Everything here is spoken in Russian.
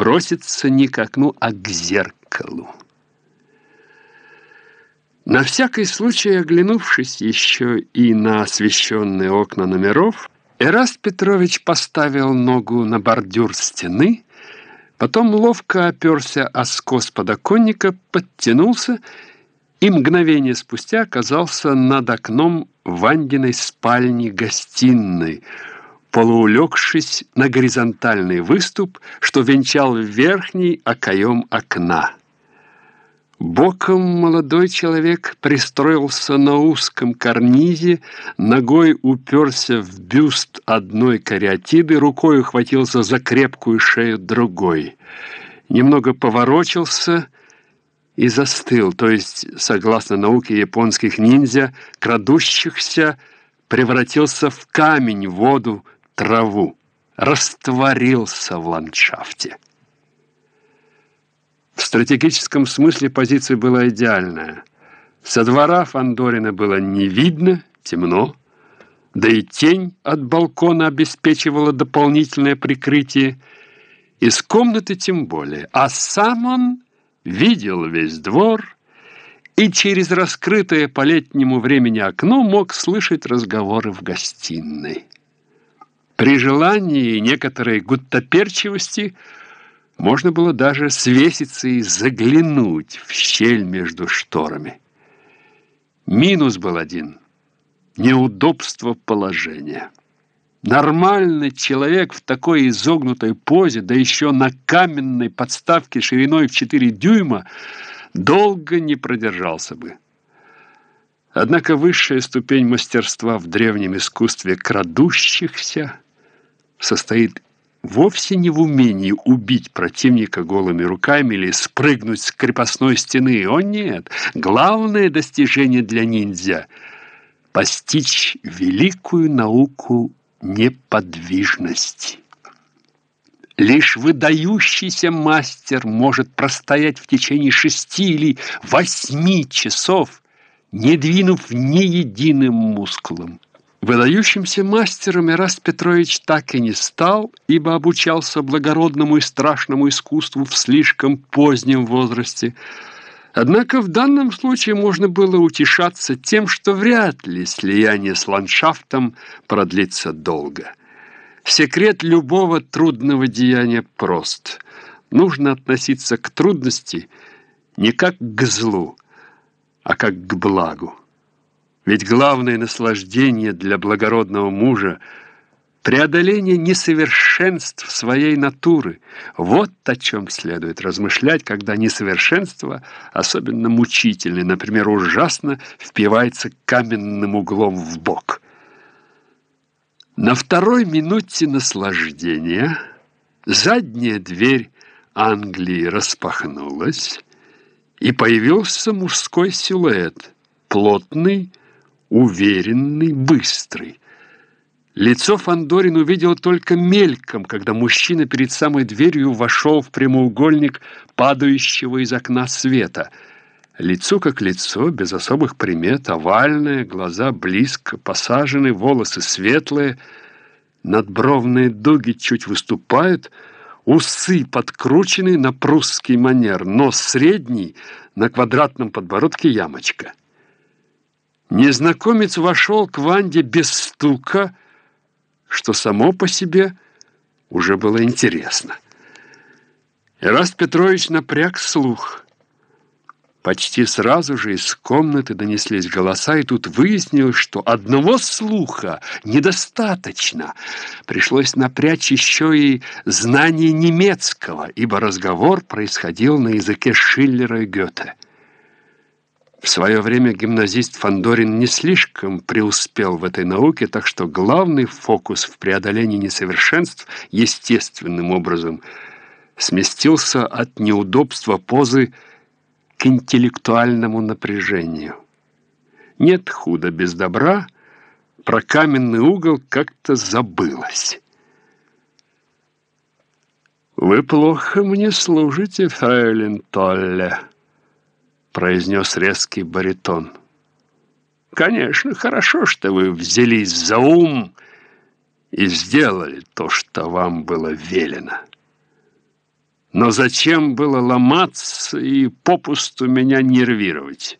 броситься не к окну, а к зеркалу. На всякий случай, оглянувшись еще и на освещенные окна номеров, Эраст Петрович поставил ногу на бордюр стены, потом ловко оперся о скос подоконника, подтянулся и мгновение спустя оказался над окном Вандиной спальни-гостиной, полуулегшись на горизонтальный выступ, что венчал верхний окоем окна. Боком молодой человек пристроился на узком карнизе, ногой уперся в бюст одной кариатиды, рукой ухватился за крепкую шею другой. Немного поворочился и застыл, то есть, согласно науке японских ниндзя, крадущихся, превратился в камень, воду, траву, растворился в ландшафте. В стратегическом смысле позиция была идеальная. Со двора Фандорина было не видно, темно, да и тень от балкона обеспечивала дополнительное прикрытие, из комнаты тем более. А сам он видел весь двор и через раскрытое по летнему времени окно мог слышать разговоры в гостиной. При желании и некоторой гуттаперчивости – можно было даже свеситься и заглянуть в щель между шторами. Минус был один – неудобство положения. Нормальный человек в такой изогнутой позе, да еще на каменной подставке шириной в 4 дюйма, долго не продержался бы. Однако высшая ступень мастерства в древнем искусстве крадущихся состоит вовсе не в умении убить противника голыми руками или спрыгнуть с крепостной стены. О нет, главное достижение для ниндзя – постичь великую науку неподвижности. Лишь выдающийся мастер может простоять в течение шести или восьми часов, не двинув ни единым мускулом. Выдающимся мастером Ираст Петрович так и не стал, ибо обучался благородному и страшному искусству в слишком позднем возрасте. Однако в данном случае можно было утешаться тем, что вряд ли слияние с ландшафтом продлится долго. Секрет любого трудного деяния прост. Нужно относиться к трудности не как к злу, а как к благу. Ведь главное наслаждение для благородного мужа – преодоление несовершенств своей натуры. Вот о чем следует размышлять, когда несовершенство, особенно мучительное, например, ужасно впивается каменным углом в бок. На второй минуте наслаждения задняя дверь Англии распахнулась, и появился мужской силуэт, плотный, уверенный, быстрый. Лицо Фандорин увидел только мельком, когда мужчина перед самой дверью вошел в прямоугольник падающего из окна света. Лицо как лицо, без особых примет, овальное, глаза близко посажены, волосы светлые, надбровные дуги чуть выступают, усы подкручены на прусский манер, нос средний, на квадратном подбородке ямочка. Незнакомец вошел к Ванде без стука, что само по себе уже было интересно. Ираст Петрович напряг слух. Почти сразу же из комнаты донеслись голоса, и тут выяснилось, что одного слуха недостаточно. Пришлось напрячь еще и знание немецкого, ибо разговор происходил на языке Шиллера и Гёте. В свое время гимназист Фандорин не слишком преуспел в этой науке, так что главный фокус в преодолении несовершенств естественным образом сместился от неудобства позы к интеллектуальному напряжению. Нет худа без добра, про каменный угол как-то забылось. «Вы плохо мне служите, фрейлин Толле», произнес резкий баритон. «Конечно, хорошо, что вы взялись за ум и сделали то, что вам было велено». Но зачем было ломаться и попусту меня нервировать?